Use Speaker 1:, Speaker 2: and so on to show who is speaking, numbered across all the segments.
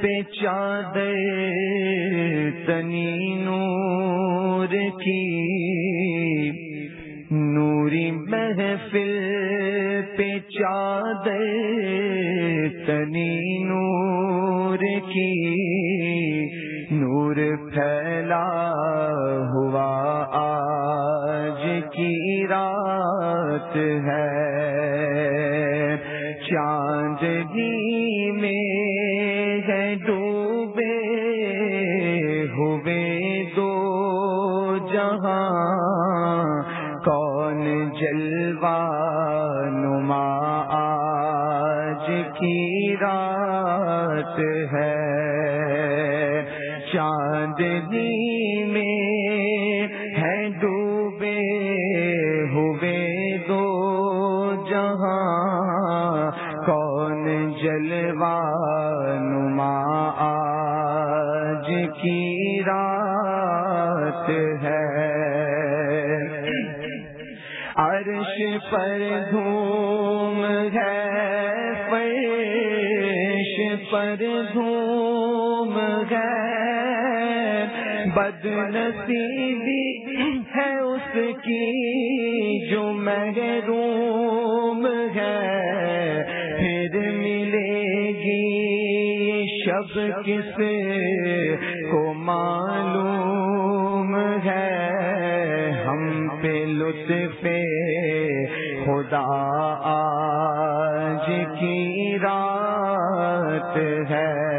Speaker 1: پہ چادر تنی نور کی نوری محفل پہ چادر تنی نور کی نور پھیلا ہوا آج کی رات ہے۔ چاندنی چاندنی میں ہے ڈوبے ہوئے دو جہاں کون جلوا نما آج کی رات ہے عرش پر دھوم بد نصیبی ہے اس کی جو محروم ہے، پھر ملے گی شب کس کو معلوم ہے؟ ہم پہ لطف خدا آج کی رات ہے۔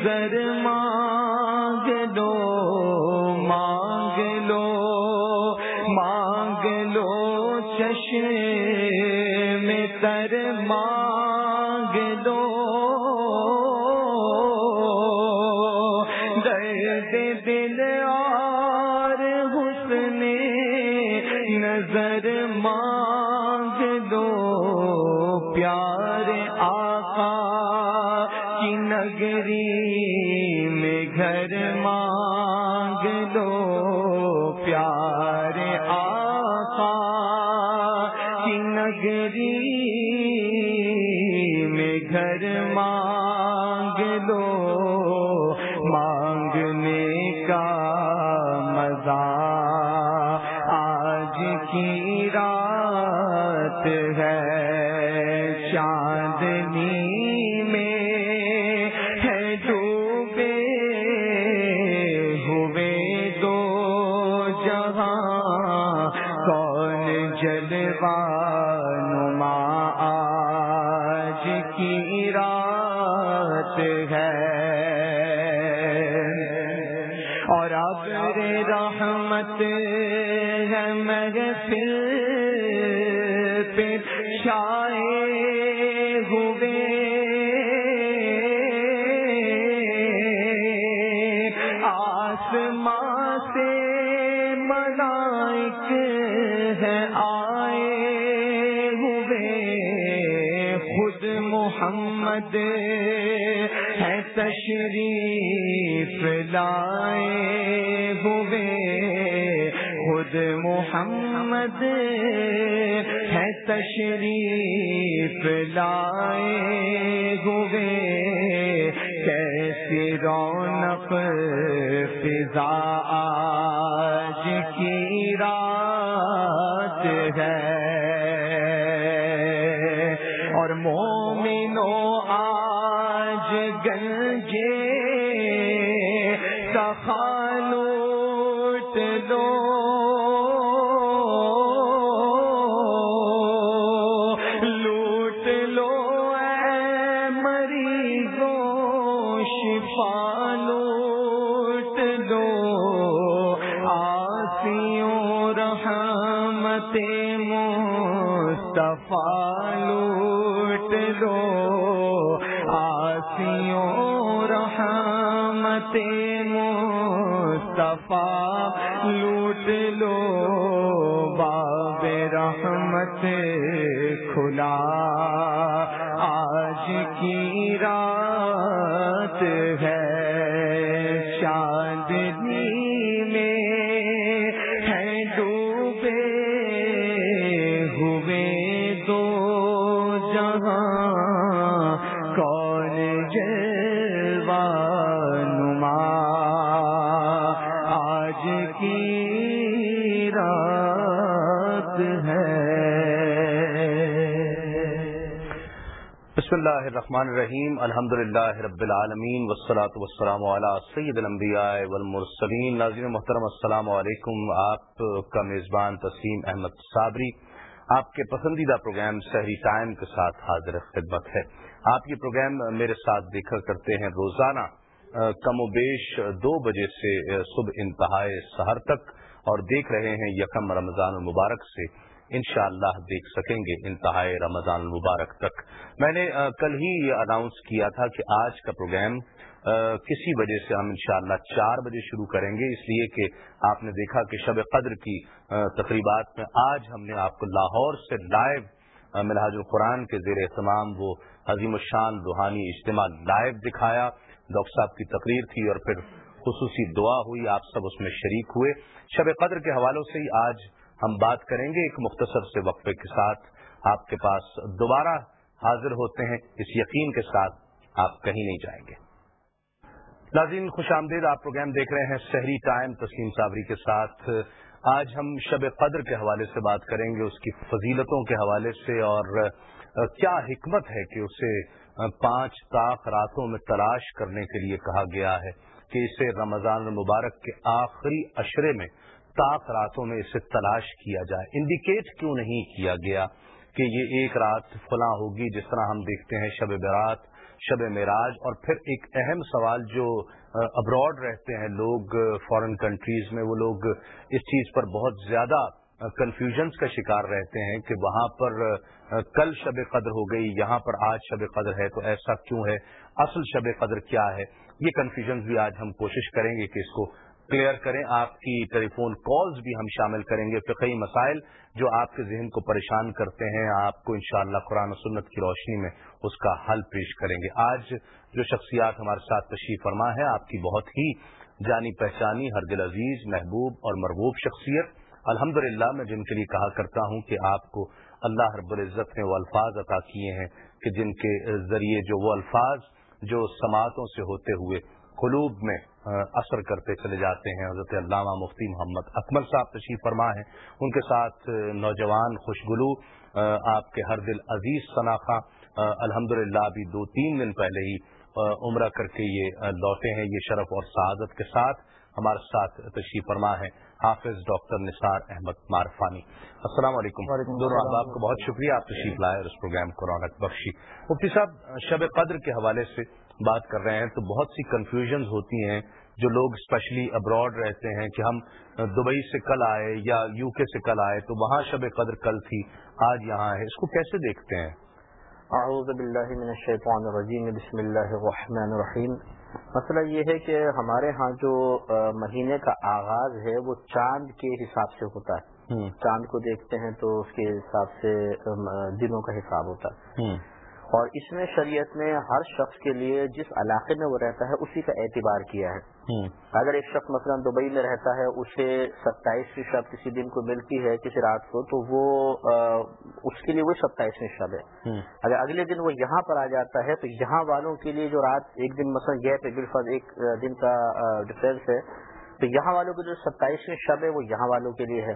Speaker 1: نظر کی رات ہے۔ محمد ہے تشریف لائے ہوئے خود محمد ہے تشریف لائے ہوئے کیسی رونق فضا مصطفیٰ لوٹ لو، آسیوں رحمت مصطفیٰ لوٹ لو، باب رحمت کھلا۔ آج کی رات ہے
Speaker 2: بسم اللہ الرحمن الرحیم، الحمد للہ رب العالمین وسلاۃ وسلام علیہ سید الانبیاء والمرسلین. ناظرین محترم، السلام علیکم. آپ کا میزبان تسلیم احمد صابری، آپ کے پسندیدہ پروگرام شہری ٹائم کے ساتھ حاضر خدمت ہے۔ آپ یہ پروگرام میرے ساتھ دیکھا کرتے ہیں روزانہ کم و بیش دو بجے سے صبح انتہائے سہر تک، اور دیکھ رہے ہیں یکم رمضان المبارک سے۔ انشاءاللہ اللہ دیکھ سکیں گے انتہائی رمضان المبارک تک۔ میں نے کل ہی یہ اناؤنس کیا تھا کہ آج کا پروگرام کسی وجہ سے ہم انشاءاللہ چار بجے شروع کریں گے، اس لیے کہ آپ نے دیکھا کہ شب قدر کی تقریبات میں آج ہم نے آپ کو لاہور سے لائیو ملحاظ القرآن کے زیر اہتمام وہ عظیم الشان روحانی اجتماع لائیو دکھایا۔ ڈاکٹر صاحب کی تقریر تھی اور پھر خصوصی دعا ہوئی، آپ سب اس میں شریک ہوئے۔ شب قدر کے حوالوں سے ہی آج ہم بات کریں گے ایک مختصر سے وقفے کے ساتھ۔ آپ کے پاس دوبارہ حاضر ہوتے ہیں، اس یقین کے ساتھ آپ کہیں نہیں جائیں گے۔ ناظرین، خوش آمدید، آپ پروگرام دیکھ رہے ہیں شہری ٹائم۔ تسلیم صابری کے ساتھ آج ہم شب قدر کے حوالے سے بات کریں گے، اس کی فضیلتوں کے حوالے سے اور کیا حکمت ہے کہ اسے پانچ طاق راتوں میں تلاش کرنے کے لیے کہا گیا ہے کہ اسے رمضان المبارک کے آخری اشرے میں طاق راتوں میں اسے تلاش کیا جائے۔ انڈیکیٹ کیوں نہیں کیا گیا کہ یہ ایک رات فلاں ہوگی؟ جس طرح ہم دیکھتے ہیں شب برات شب معراج، اور پھر ایک اہم سوال جو ابراڈ رہتے ہیں لوگ فورن کنٹریز میں وہ لوگ اس چیز پر بہت زیادہ کنفیوژنس کا شکار رہتے ہیں کہ وہاں پر کل شب قدر ہو گئی، یہاں پر آج شب قدر ہے، تو ایسا کیوں ہے؟ اصل شب قدر کیا ہے؟ یہ کنفیوژنس بھی آج ہم کوشش کریں گے کہ اس کو کلیئر کریں، آپ کی ٹیلی فون کالز بھی ہم شامل کریں گے فقہی مسائل جو آپ کے ذہن کو پریشان کرتے ہیں، آپ کو انشاءاللہ قرآن و سنت کی روشنی میں اس کا حل پیش کریں گے۔ آج جو شخصیات ہمارے ساتھ تشریف فرما ہے، آپ کی بہت ہی جانی پہچانی ہر دل عزیز، محبوب اور مربوب شخصیت۔ الحمد میں جن کے لیے کہا کرتا ہوں کہ آپ کو اللہ رب العزت نے وہ الفاظ عطا کیے ہیں کہ جن کے ذریعے جو وہ الفاظ جو سماعتوں سے ہوتے ہوئے قلوب میں اثر کرتے چلے جاتے ہیں۔ حضرت علامہ مفتی محمد اکمل صاحب تشریف فرما ہیں۔ ان کے ساتھ نوجوان خوشگلو آپ کے ہر دل عزیز صناخہ الحمد للہ ابھی دو تین دن پہلے ہی عمرہ کر کے یہ لوٹے ہیں۔ یہ شرف اور سعادت کے ساتھ ہمارے ساتھ تشریف فرما ہے حافظ ڈاکٹر نثار احمد مارفانی السلام علیکم۔ دونوں احباب کو بہت شکریہ۔ آپ تشریف لائے اور اس پروگرام کو رونق بخشی۔ مفتی صاحب شب قدر کے حوالے سے بات کر رہے ہیں تو بہت سی کنفیوژنز ہوتی ہیں جو لوگ اسپیشلی ابراڈ رہتے ہیں کہ ہم دبئی سے کل آئے یا یو کے سے کل آئے تو وہاں شب قدر کل تھی آج یہاں ہے۔ اس کو کیسے دیکھتے ہیں؟
Speaker 3: اعوذ باللہ من الشیطان الرجیم بسم اللہ الرحمن الرحیم۔ مسئلہ یہ ہے کہ ہمارے ہاں جو مہینے کا آغاز ہے وہ چاند کے حساب سے ہوتا ہے۔ چاند کو دیکھتے ہیں تو اس کے حساب سے دنوں کا حساب ہوتا ہے۔ اور اس میں شریعت نے ہر شخص کے لیے جس علاقے میں وہ رہتا ہے اسی کا اعتبار کیا ہے۔ اگر ایک شخص مثلا دبئی میں رہتا ہے اسے ستائیسویں شب کسی دن کو ملتی ہے کسی رات کو تو وہ اس کے لیے وہ ستائیسویں شب ہے۔ اگر اگلے دن وہ یہاں پر آ جاتا ہے تو یہاں والوں کے لیے جو رات ایک دن مثلا گیپ ہے بالفظ ایک دن کا ڈفرینس ہے تو یہاں والوں کی جو ستائیسویں شب ہے وہ یہاں والوں کے لیے ہے۔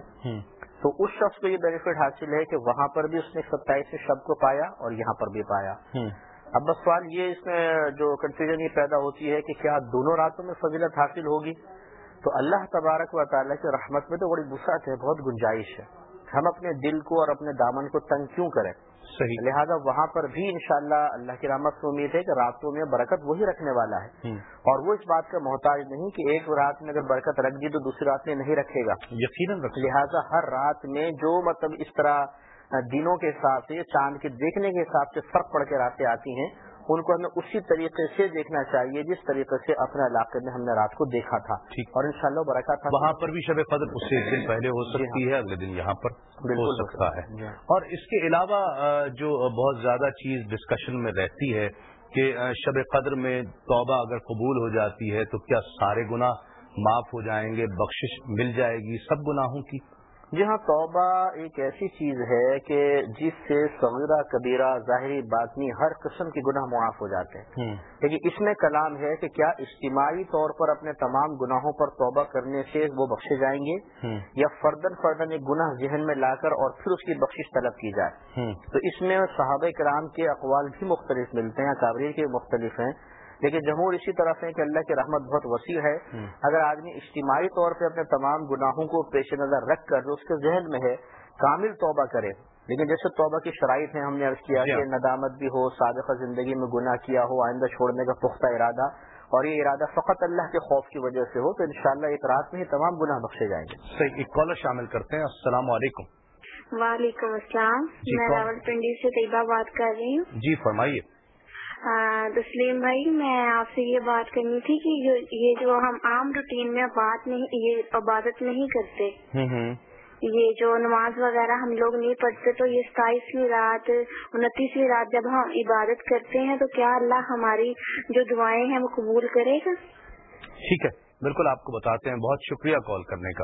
Speaker 3: تو اس شخص کو یہ بینیفٹ حاصل ہے کہ وہاں پر بھی اس نے ستائیس شب کو پایا اور یہاں پر بھی پایا۔ اب بس سوال یہ اس میں جو کنفیوژن یہ پیدا ہوتی ہے کہ کیا دونوں راتوں میں فضیلت حاصل ہوگی؟ تو اللہ تبارک و تعالیٰ کی رحمت میں تو بڑی گسعت ہے بہت گنجائش ہے۔ ہم اپنے دل کو اور اپنے دامن کو تنگ کیوں کریں؟ صحیح. لہٰذا وہاں پر بھی انشاءاللہ اللہ کی رحمت سے امید ہے کہ راتوں میں برکت وہی رکھنے والا ہے. اور وہ اس بات کا محتاج نہیں کہ ایک رات میں اگر برکت رکھ دی تو دوسری رات میں نہیں رکھے گا. یقیناً لہٰذا ہر رات میں جو مطلب اس طرح دنوں کے حساب سے چاند کے دیکھنے کے حساب سے فرق پڑ کے راتیں آتی ہیں ان کو ہمیں اسی طریقے سے دیکھنا چاہیے جس طریقے سے اپنے علاقے میں ہم نے رات کو دیکھا تھا۔ اور ان شاء اللہ برکا تھا
Speaker 2: وہاں پر بھی شب قدر اس سے ایک دن پہلے ہو
Speaker 3: جی
Speaker 2: سکتی
Speaker 3: ہاں۔
Speaker 2: ہے اگلے دن یہاں پر ہو سکتا ہے۔
Speaker 3: جی ہاں۔
Speaker 2: اور اس کے علاوہ جو بہت زیادہ چیز ڈسکشن میں رہتی ہے کہ شب قدر میں توبہ اگر قبول ہو جاتی ہے تو کیا سارے گناہ معاف ہو جائیں گے بخشش مل جائے گی سب گناہوں کی؟
Speaker 3: جی ہاں توبہ ایک ایسی چیز ہے کہ جس سے صغیرہ کبیرہ ظاہری باطنی ہر قسم کے گناہ معاف ہو جاتے ہیں۔ لیکن اس میں کلام ہے کہ کیا اجتماعی طور پر اپنے تمام گناہوں پر توبہ کرنے سے وہ بخشے جائیں گے؟ یا فردن فردن ایک گناہ ذہن میں لا کر اور پھر اس کی بخشش طلب کی جائے؟ تو اس میں صحابہ کرام کے اقوال بھی مختلف ملتے ہیں کابری کے مختلف ہیں۔ لیکن جمہور اسی طرف ہے کہ اللہ کی رحمت بہت وسیع ہے۔ اگر آدمی اجتماعی طور پہ اپنے تمام گناہوں کو پیش نظر رکھ کر جو اس کے ذہن میں ہے کامل توبہ کرے۔ لیکن جیسے توبہ کی شرائط ہیں ہم نے عرض کیا
Speaker 2: جی ہاں۔
Speaker 3: کہ ندامت بھی ہو سابقہ زندگی میں گناہ کیا ہو آئندہ چھوڑنے کا پختہ ارادہ۔ اور یہ ارادہ فقط اللہ کے خوف کی وجہ سے ہو تو انشاءاللہ ایک رات میں ہی تمام گناہ بخشے جائیں گے۔
Speaker 2: صحیح ایک کالر شامل کرتے ہیں۔ السلام علیکم۔
Speaker 4: وعلیکم السلام۔
Speaker 2: جی،
Speaker 4: میں؟ راول پنڈی سے طیبہ بات کر رہی ہوں۔
Speaker 2: جی فرمائیے۔
Speaker 4: تسلیم بھائی میں آپ سے یہ بات کرنی تھی کہ یہ جو ہم عام روٹین میں بات نہیں یہ عبادت نہیں کرتے۔ یہ جو نماز وغیرہ ہم لوگ نہیں پڑھتے تو یہ ستائیسویں رات انتیسویں رات جب ہم عبادت کرتے ہیں تو کیا اللہ ہماری جو دعائیں ہیں وہ قبول کرے گا؟
Speaker 2: ٹھیک ہے۔ بالکل آپ کو بتاتے ہیں بہت شکریہ کال کرنے کا۔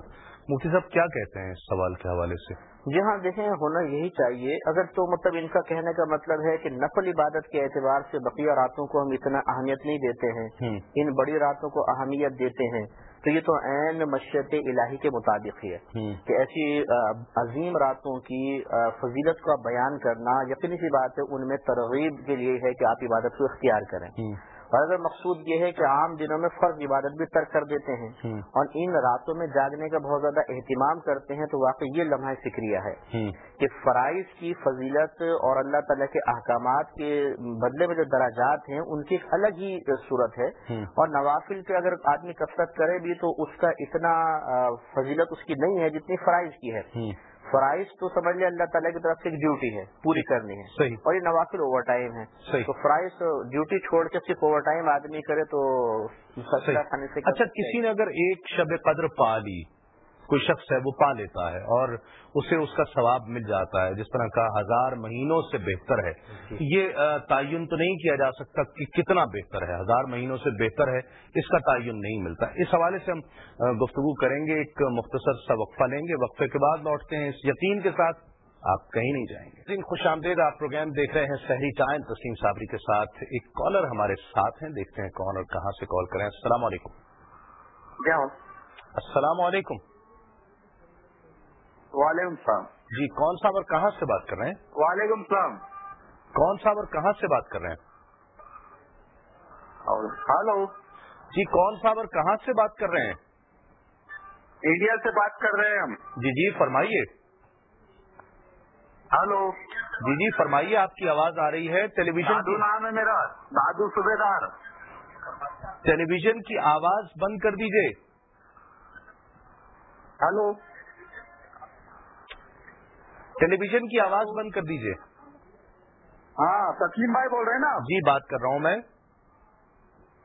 Speaker 2: مفتی صاحب کیا کہتے ہیں اس سوال کے حوالے سے؟
Speaker 3: جی ہاں دیکھیں ہونا یہی چاہیے۔ اگر تو مطلب ان کا کہنے کا مطلب ہے کہ نفل عبادت کے اعتبار سے بقیہ راتوں کو ہم اتنا اہمیت نہیں دیتے ہیں۔ ان بڑی راتوں کو اہمیت دیتے ہیں۔ تو یہ تو عین مشیت الہی کے مطابق ہی ہے۔ کہ ایسی عظیم راتوں کی فضیلت کا بیان کرنا یقینی سی بات ہے ان میں ترغیب کے لیے ہے کہ آپ عبادت کو اختیار کریں۔ اگر مقصود یہ ہے کہ عام دنوں میں فرض عبادت بھی ترک کر دیتے ہیں۔ اور ان راتوں میں جاگنے کا بہت زیادہ اہتمام کرتے ہیں تو واقعی یہ لمحہ فکریہ ہے۔ کہ فرائض کی فضیلت اور اللہ تعالیٰ کے احکامات کے بدلے میں جو دراجات ہیں ان کی ایک الگ ہی صورت ہے۔ اور نوافل کے اگر آدمی کثرت کرے بھی تو اس کا اتنا فضیلت اس کی نہیں ہے جتنی فرائض کی ہے۔ فرائض تو سمجھ لیں اللہ تعالیٰ کی طرف سے ایک ڈیوٹی ہے پوری کرنی ہے۔
Speaker 2: صحیح۔
Speaker 3: اور یہ نوافل اوور ٹائم ہے تو فرائض ڈیوٹی چھوڑ کے صرف اوور ٹائم آدمی کرے تو
Speaker 2: اچھا کسی نے اگر ایک شب قدر پا لی کوئی شخص ہے وہ پا لیتا ہے اور اسے اس کا ثواب مل جاتا ہے جس طرح کا ہزار مہینوں سے بہتر ہے۔
Speaker 3: جی۔
Speaker 2: یہ تعین تو نہیں کیا جا سکتا کہ کتنا بہتر ہے ہزار مہینوں سے بہتر ہے اس کا تعین نہیں ملتا۔ اس حوالے سے ہم گفتگو کریں گے ایک مختصر سا وقفہ لیں گے۔ وقفے کے بعد لوٹتے ہیں اس یقین کے ساتھ آپ کہیں نہیں جائیں گے۔ دن خوش آمدید آپ پروگرام دیکھ رہے ہیں شہری ٹائم تسلیم صابری کے ساتھ ایک کالر ہمارے ساتھ ہیں۔ دیکھتے ہیں کون اور کہاں سے کال کریں۔ السلام علیکم۔ السلام علیکم۔
Speaker 5: وعلیکم السلام۔
Speaker 2: جی کون صاحب اور کہاں سے بات کر رہے ہیں؟
Speaker 5: وعلیکم السلام۔
Speaker 2: کون صاحب اور کہاں سے بات کر رہے ہیں؟
Speaker 5: ہلو۔
Speaker 2: جی کون صاحب اور کہاں سے بات کر رہے ہیں؟
Speaker 5: انڈیا سے بات کر رہے ہیں ہم۔
Speaker 2: جی جی فرمائیے۔
Speaker 5: ہلو۔
Speaker 2: جی جی فرمائیے آپ کی آواز آ رہی ہے۔ ٹیلی ویژن
Speaker 5: نام ہے میرا۔ دادو صوبے دار
Speaker 2: ٹیلی ویژن کی آواز بند کر دیجیے
Speaker 5: ہلو۔
Speaker 2: ٹیلی ویژن کی آواز بند کر دیجیے
Speaker 5: ہاں تسلیم بھائی بول رہے ہیں نا؟
Speaker 2: جی بات کر رہا ہوں میں۔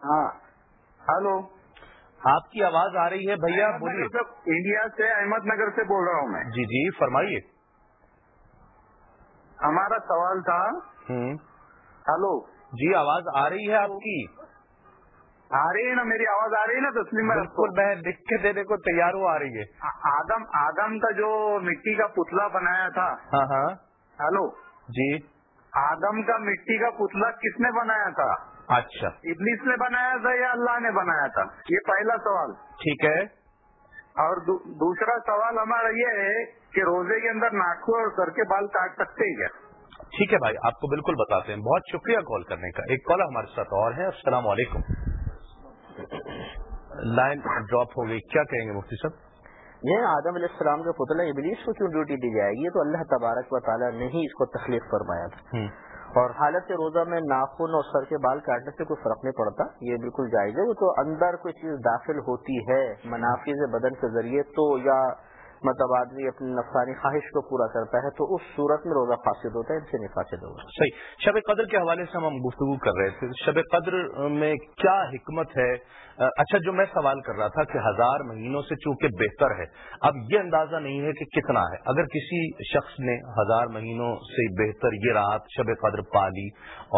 Speaker 5: ہاں۔ ہلو۔
Speaker 2: آپ کی آواز آ رہی ہے بھیا بولیے۔
Speaker 5: انڈیا سے احمد نگر سے بول رہا ہوں میں۔
Speaker 2: جی جی فرمائیے۔
Speaker 5: ہمارا سوال تھا۔ ہلو۔
Speaker 2: جی آواز آ رہی ہے آپ کی۔
Speaker 5: آ رہی ہے نا میری آواز آ رہی ہے نا تسلیم؟
Speaker 2: بالکل میں لکھ کے دینے کو تیار ہوں آ رہی ہے۔
Speaker 5: آدم آدم کا جو مٹی کا پتلا بنایا تھا۔
Speaker 2: ہاں ہاں۔
Speaker 5: ہلو؟
Speaker 2: جی۔
Speaker 5: آدم کا مٹی کا پتلا کس نے بنایا تھا؟
Speaker 2: اچھا۔
Speaker 5: ابلیس نے بنایا تھا یا اللہ نے بنایا تھا؟ یہ پہلا سوال۔
Speaker 2: ٹھیک ہے۔
Speaker 5: اور دو, دوسرا سوال ہمارا یہ ہے کہ روزے کے اندر ناخو اور سر کے بال کاٹ سکتے ہیں کیا؟
Speaker 2: ٹھیک ہے بھائی آپ کو بالکل بتاتے ہیں۔ بہت شکریہ کال کرنے کا۔ ایک کال ہمارے ساتھ اور ہے۔ السلام علیکم۔ لائن ڈراپ ہو گئی۔ کیا کہیں گے مفتی صاحب؟
Speaker 3: یہ آدم علیہ السلام کے پتلا ابلیس کو کیوں ڈیوٹی دی جائے؟ گی تو اللہ تبارک و تعالیٰ نے ہی اس کو تخلیق فرمایا تھا۔ اور حالت روزہ میں ناخن اور سر کے بال کاٹنے سے کوئی فرق نہیں پڑتا یہ بالکل جائز ہے۔ وہ تو اندر کوئی چیز داخل ہوتی ہے منافذ بدن کے ذریعے تو یا مطلب آدمی اپنی نفسانی خواہش کو پورا کرتا ہے تو اس صورت میں روزہ فاسد ہوتا ہے، ان سے نہیں فاسد ہوگا۔
Speaker 2: صحیح۔ شب قدر کے حوالے سے ہم گفتگو کر رہے تھے۔ شب قدر میں کیا حکمت ہے؟ اچھا جو میں سوال کر رہا تھا کہ ہزار مہینوں سے چونکہ بہتر ہے، اب یہ اندازہ نہیں ہے کہ کتنا ہے۔ اگر کسی شخص نے ہزار مہینوں سے بہتر یہ رات شب قدر پا لی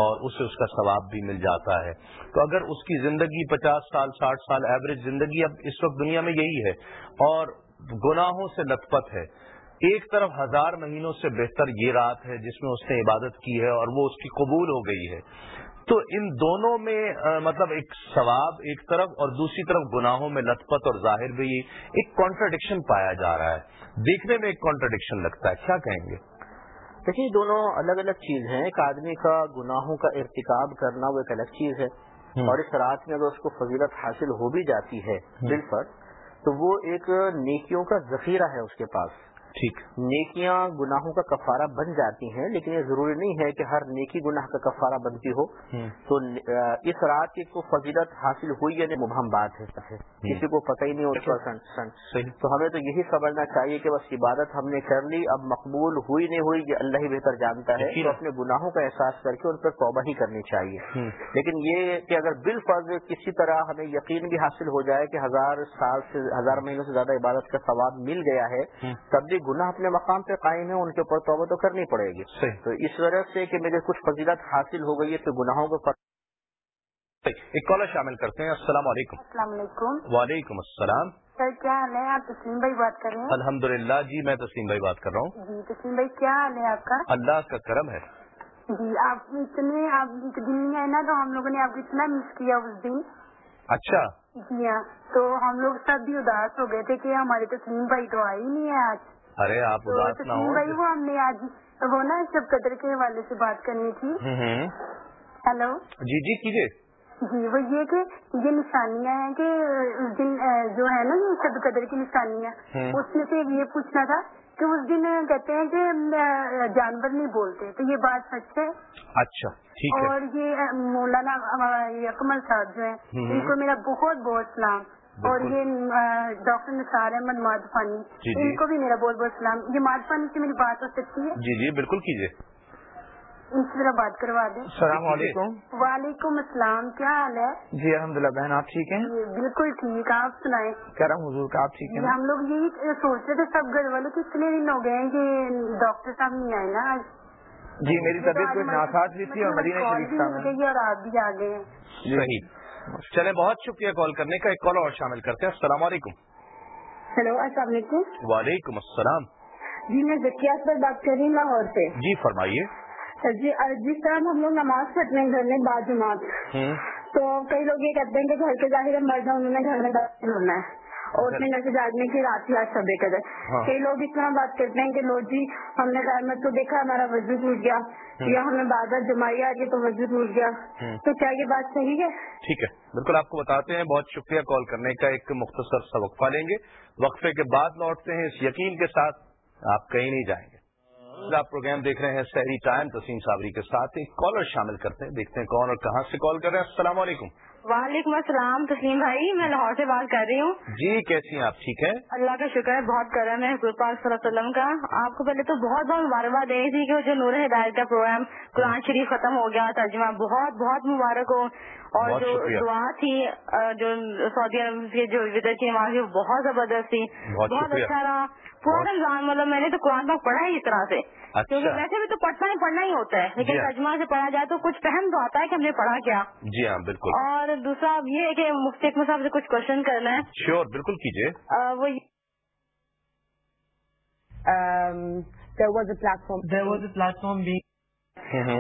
Speaker 2: اور اسے اس کا ثواب بھی مل جاتا ہے، تو اگر اس کی زندگی پچاس سال، ساٹھ سال ایوریج زندگی، اب اس وقت دنیا میں یہی ہے اور گناہوں سے لت پت ہے۔ ایک طرف ہزار مہینوں سے بہتر یہ رات ہے جس میں اس نے عبادت کی ہے اور وہ اس کی قبول ہو گئی ہے۔ تو ان دونوں میں مطلب ایک ثواب ایک طرف اور دوسری طرف گناہوں میں لت پت اور ظاہر بھی ایک کانٹرڈکشن پایا جا رہا ہے۔ دیکھنے میں ایک کانٹرڈکشن لگتا ہے۔ کیا کہیں گے؟
Speaker 3: دیکھیے دونوں الگ الگ چیز ہیں۔ ایک آدمی کا گناہوں کا ارتکاب کرنا وہ ایک الگ چیز ہے۔ اور اس رات میں اگر اس کو فضیلت حاصل ہو بھی جاتی ہے دل پر تو وہ ایک نیکیوں کا ذخیرہ ہے اس کے پاس۔
Speaker 2: ٹھیک۔
Speaker 3: نیکیاں گناہوں کا کفارہ بن جاتی ہیں لیکن یہ ضروری نہیں ہے کہ ہر نیکی گناہ کا کفارہ بنتی ہو۔ تو اس رات کی کو فضیلت حاصل ہوئی یعنی مبہم بات ہے کسی کو پتہ ہی نہیں ہوتا تو ہمیں تو یہی سمجھنا چاہیے کہ بس عبادت ہم نے کر لی اب مقبول ہوئی نہیں ہوئی یہ اللہ ہی بہتر جانتا ہے تو اپنے گناہوں کا احساس کر کے ان پر توبہ ہی کرنی چاہیے۔ لیکن یہ کہ اگر بال کسی طرح ہمیں یقین بھی حاصل ہو جائے کہ ہزار سال سے ہزار مہینوں سے زیادہ عبادت کا ثواب مل گیا ہے تب بھی گناہ اپنے مقام پہ قائم ہے ان کے اوپر توبہ تو کرنی پڑے گی۔
Speaker 2: صحیح۔
Speaker 3: تو اس وجہ سے کہ میرے کچھ فضیلت حاصل ہو گئی ہے تو گناہوں کو
Speaker 2: ایک کالر شامل کرتے ہیں۔ السلام علیکم۔
Speaker 4: السلام علیکم۔
Speaker 2: وعلیکم السلام۔
Speaker 4: سر کیا حال ہے؟ آپ تسلیم بھائی بات کر رہے ہیں؟
Speaker 2: الحمد للہ جی میں تسلیم بھائی بات کر رہا ہوں۔
Speaker 4: جی تسلیم بھائی کیا حال ہے آپ کا؟
Speaker 2: اللہ کا کرم ہے۔
Speaker 4: جی آپ اتنے آپ دن میں ہے نا تو ہم لوگوں نے آپ کو اتنا مس کیا اس دن۔
Speaker 2: اچھا۔
Speaker 4: جی ہاں تو ہم لوگ سب بھی اداس ہو گئے تھے کہ ہمارے تسلیم بھائی تو آئے ہی نہیں ہے آج۔
Speaker 2: ارے آپ اداس نہ ہو
Speaker 4: بھائی وہ ہم نے آج وہ نا جب قدر کے حوالے سے بات کرنی تھی۔ ہیلو۔
Speaker 2: جی جی کیجیے۔
Speaker 4: جی وہ یہ کہ یہ نشانیاں ہیں کہ دن جو ہے نا شب قدر کی نشانیاں اس میں سے یہ پوچھنا تھا کہ اس دن کہتے ہیں کہ جانور نہیں بولتے۔ تو یہ بات سچ ہے؟
Speaker 2: اچھا ٹھیک ہے۔
Speaker 4: اور یہ مولانا اکمل صاحب جو ہیں ان کو میرا بہت بہت سلام۔ اور یہ ڈاکٹر نثار احمد مادفانی
Speaker 2: جی، جی۔
Speaker 4: ان کو بھی میرا بہت بہت سلام۔ یہ مادفانی سے میری بات ہو سکتی ہے؟
Speaker 2: جی جی بالکل کیجیے۔
Speaker 4: ان سے ذرا بات کروا دیں۔
Speaker 1: السلام علیکم۔
Speaker 4: وعلیکم السلام کیا حال ہے؟
Speaker 1: جی الحمد للہ بہن آپ ٹھیک ہیں؟
Speaker 4: بالکل ٹھیک آپ سنائیں۔
Speaker 1: کرم حضور کا آپ ٹھیک ہیں؟
Speaker 4: ہم لوگ یہی سوچ رہے تھے سب گھر والے کتنے دن ہو گئے ہیں کہ ڈاکٹر صاحب نہیں آئے نا آج۔
Speaker 1: جی میری طبیعت کچھ ناساز بھی تھی اور مدینہ شریف
Speaker 4: اور آپ بھی آ گئے ہیں۔
Speaker 2: صحیح۔ چلے بہت شکریہ کال کرنے کا ایک کال اور شامل کرتے ہیں۔ السلام علیکم۔
Speaker 4: ہیلو السلام علیکم۔
Speaker 2: وعلیکم السلام۔
Speaker 4: جی میں ذکیات پر بات کر رہی ہوں لاہور سے۔
Speaker 2: جی فرمائیے۔
Speaker 4: جی جس طرح ہم لوگ نماز پڑھتے ہیں گھر میں بعض جماعت تو کئی لوگ یہ کہتے ہیں کہ گھر کے ظاہر مرد ہیں انہوں نے گھر میں داخل ہونا ہے اور اس میں گھر سے جاگنے کی رات ہی آج سب قدر کئی لوگ طرح بات کرتے ہیں کہ لو جی ہم نے رحمت کو دیکھا ہمارا وضو ٹوٹ گیا۔ یا ہمیں بار جمائی آ گئی تو وضو ٹوٹ گیا۔ تو کیا یہ بات صحیح ہے؟
Speaker 2: ٹھیک ہے۔ بالکل آپ کو بتاتے ہیں بہت شکریہ کال کرنے کا ایک مختصر سا وقفہ لیں گے۔ وقفے کے بعد لوٹتے ہیں اس یقین کے ساتھ آپ کہیں نہیں جائیں گے۔ آپ پروگرام دیکھ رہے ہیں شہری ٹائم تسیم صابری کے ساتھ ایک کالر شامل کرتے ہیں۔ دیکھتے ہیں کون اور کہاں سے کال کر رہے ہیں۔ السلام علیکم۔
Speaker 4: وعلیکم السلام تسلیم بھائی میں لاہور سے بات کر رہی ہوں۔
Speaker 2: جی کیسی ہیں آپ؟ ٹھیک ہے
Speaker 4: اللہ کا شکر ہے بہت کرم ہے حضور پاک صلی اللہ علیہ وسلم کا۔ آپ کو پہلے تو بہت بہت مبارکباد دینی تھی کہ جو نور ہدایت کا پروگرام قرآن شریف ختم ہو گیا ترجمہ بہت بہت مبارک ہو۔ اور جو دعا تھی جو سعودی عرب کی جو ودر کی نماز بہت زبردست تھی۔ بہت اچھا رہا۔ پورا رمضان مطلب میں نے تو قرآن پاک پڑھا ہی اس طرح سے۔ کیونکہ ویسے بھی تو پڑھنا ہی پڑھنا ہی ہوتا ہے۔ لیکن ترجمہ سے پڑھا جائے تو کچھ فہم تو آتا ہے کہ ہم نے پڑھا کیا۔
Speaker 2: جی ہاں بالکل۔
Speaker 4: اور دوسرا یہ ہے کہ مفتی اکمل صاحب سے کچھ کوشچن کرنا ہے۔
Speaker 2: شیور بالکل کیجیے۔
Speaker 4: وہ
Speaker 1: پلیٹ فارم بھی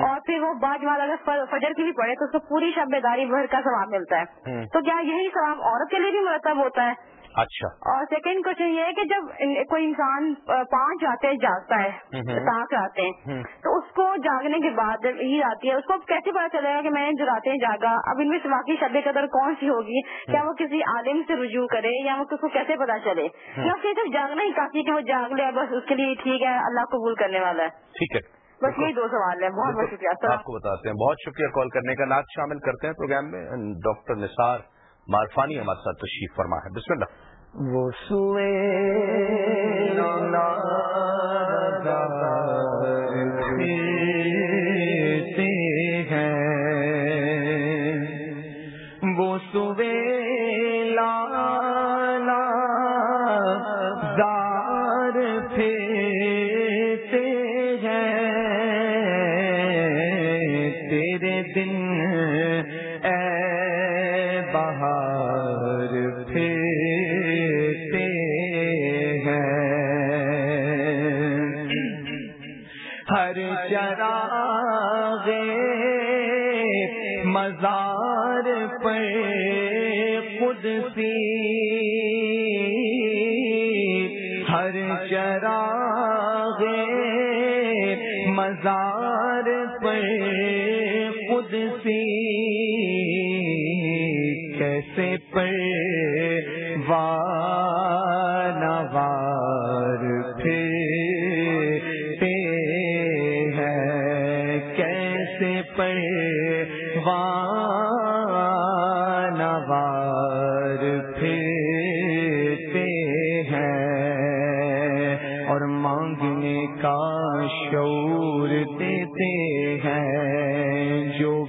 Speaker 4: اور پھر وہ بعد والا اگر فجر کی بھی پڑھے تو اس کو پوری شب بیداری بھر کا ثواب ملتا ہے۔ تو کیا یہی ثواب عورت کے لیے بھی مرتب ہوتا ہے؟
Speaker 2: اچھا۔
Speaker 4: اور سیکنڈ کوشچن یہ ہے کہ جب کوئی انسان پانچ آتے جاگتا ہے تاک آتے ہیں تو اس کو جاگنے کے بعد جب عید آتی ہے اس کو کیسے پتا چلے گا کہ میں نے جو راتیں جاگا اب ان میں سے واقعی شب قدر کون سی ہوگی؟ کیا وہ کسی عالم سے رجوع کرے یا وہ کس کو کیسے پتا چلے؟ یا پھر صرف جاگنا ہی کافی کہ وہ جاگ لے بس اس کے لیے ٹھیک ہے اللہ قبول کرنے والا ہے۔
Speaker 2: ٹھیک ہے۔
Speaker 4: بس یہی دو سوال ہیں۔ بہت بہت شکریہ۔
Speaker 2: آپ کو بتاتے ہیں۔ بہت شکریہ کال کرنے کا۔ نعت شامل کرتے ہیں پروگرام میں۔ ڈاکٹر نثار مارفانی ہمارے ساتھ تشریف فرما ہے۔ بسم اللہ۔
Speaker 1: وہ سوئے ہر چراغے مزار پر قدسی ہر چراغے مزار پر قدسی کیسے پڑے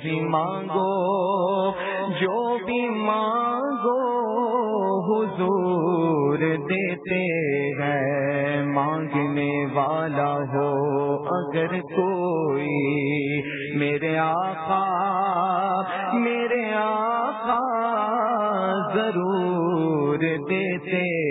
Speaker 1: بھی مانگو، جو بھی مانگو، حضور دیتے ہیں۔ مانگنے والا ہو اگر کوئی میرے آقا میرے آقا ضرور دیتے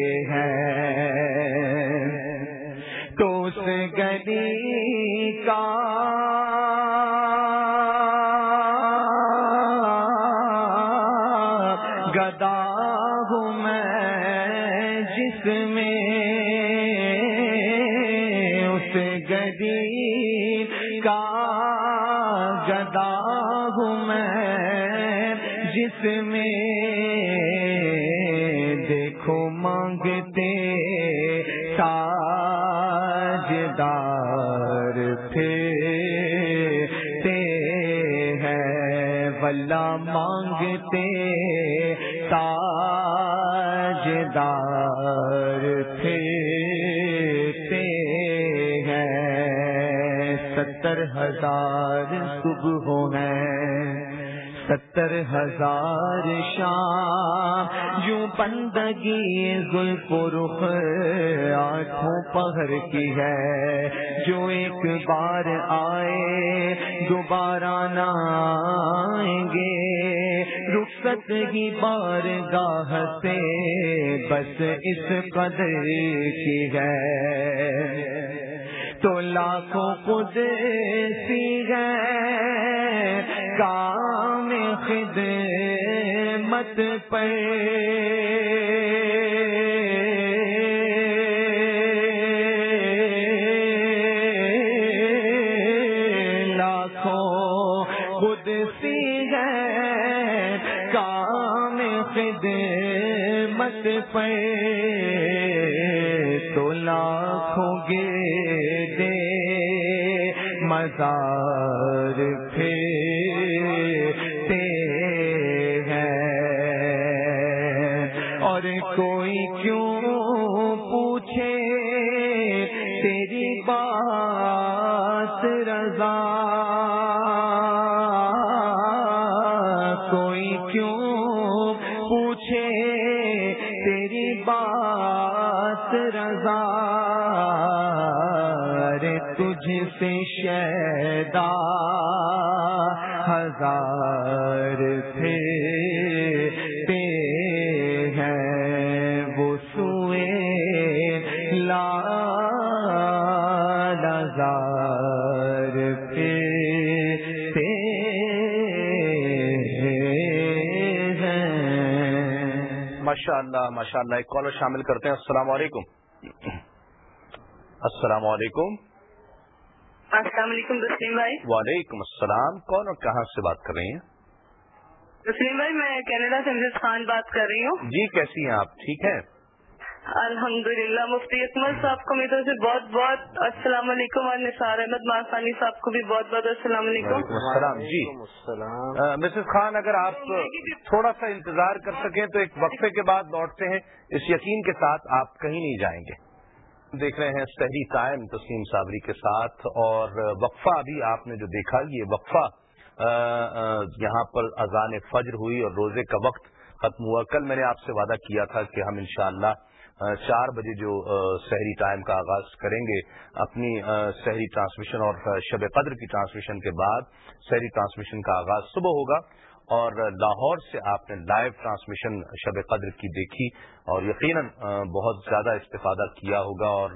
Speaker 1: بلا مانگتے تاجدار تھے ہیں ستر ہزار صبح ہیں شام یوں بندگی رخ آٹھوں پہر کی ہے۔ جو ایک بار آئے، دوبارہ نہ آئیں گے۔ رخصت ہی بار گاہ سے بس اس قدر کی ہے۔ تو لاکھوں خود سی کام خدمت پر انتظار پھیرتے ہیں۔ اور کوئی کیوں پوچھے تیری بات رضا؟ کوئی کیوں پوچھے تیری بات رضا؟ مزار ہزار تھے ہیں وہ سوئے
Speaker 2: ماشاء اللہ ماشاء اللہ ایک کالر شامل کرتے ہیں۔ السلام علیکم۔ السلام علیکم۔
Speaker 6: السلام علیکم تسلیم بھائی۔
Speaker 2: وعلیکم السلام۔ کون اور کہاں سے بات کر رہی ہیں؟
Speaker 6: تسلیم بھائی میں کینیڈا سے امجد خان بات کر رہی ہوں۔
Speaker 2: جی کیسی ہیں آپ؟ ٹھیک ہے
Speaker 6: الحمد للہ مفتی اکمل صاحب کو میری طرف سے بہت بہت السلام علیکم اور نثار احمد ماسانی صاحب کو بھی بہت بہت السلام علیکم۔
Speaker 2: السلام جی۔
Speaker 3: السلام۔
Speaker 2: مسز خان اگر آپ تھوڑا سا انتظار کر سکیں تو ایک وقفے کے بعد لوٹتے ہیں۔ اس یقین کے ساتھ آپ کہیں نہیں جائیں گے۔ دیکھ رہے ہیں سحری قائم تسلیم صابری کے ساتھ اور وقفہ ابھی آپ نے جو دیکھا، یہ وقفہ یہاں پر اذان فجر ہوئی اور روزے کا وقت ختم ہوا۔ کل میں نے آپ سے وعدہ کیا تھا کہ ہم انشاءاللہ چار بجے جو شہری ٹائم کا آغاز کریں گے، اپنی شہری ٹرانسمیشن اور شب قدر کی ٹرانسمیشن کے بعد شہری ٹرانسمیشن کا آغاز صبح ہوگا۔ اور لاہور سے آپ نے لائیو ٹرانسمیشن شب قدر کی دیکھی اور یقیناً بہت زیادہ استفادہ کیا ہوگا اور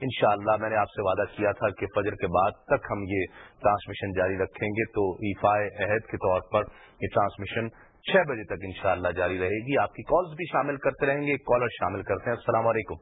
Speaker 2: انشاءاللہ میں نے آپ سے وعدہ کیا تھا کہ فجر کے بعد تک ہم یہ ٹرانسمیشن جاری رکھیں گے تو ایفائے عہد کے طور پر یہ ٹرانسمیشن چھ بجے تک انشاءاللہ جاری رہے گی۔ آپ کی کالز بھی شامل کرتے رہیں گے ایک کالر شامل کرتے ہیں۔ السلام علیکم۔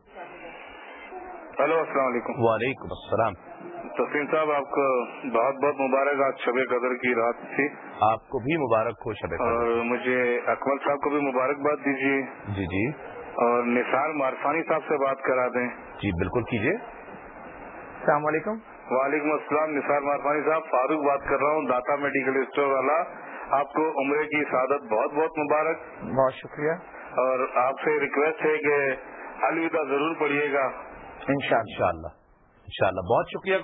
Speaker 7: ہلو السلام علیکم۔
Speaker 2: وعلیکم السلام۔
Speaker 7: تسلیم صاحب آپ کو بہت بہت مبارک آج شب قدر کی رات تھی۔
Speaker 2: آپ کو بھی مبارک ہو شب قدر۔
Speaker 7: اور مجھے اکمل صاحب کو بھی مبارکباد دیجیے۔
Speaker 2: جی جی۔
Speaker 7: اور نثار مارفانی صاحب سے بات کرا دیں۔
Speaker 2: جی بالکل کیجیے۔
Speaker 8: السلام علیکم۔
Speaker 7: وعلیکم السلام نثار مارفانی صاحب فاروق بات کر رہا ہوں داتا میڈیکل اسٹور والا۔ آپ کو عمرے کی سعادت بہت بہت مبارک۔
Speaker 8: بہت شکریہ۔
Speaker 7: اور آپ سے ریکویسٹ ہے کہ الوداع ضرور پڑھیے گا۔
Speaker 2: ان شاء اللہ ان شاء اللہ بہت شکریہ۔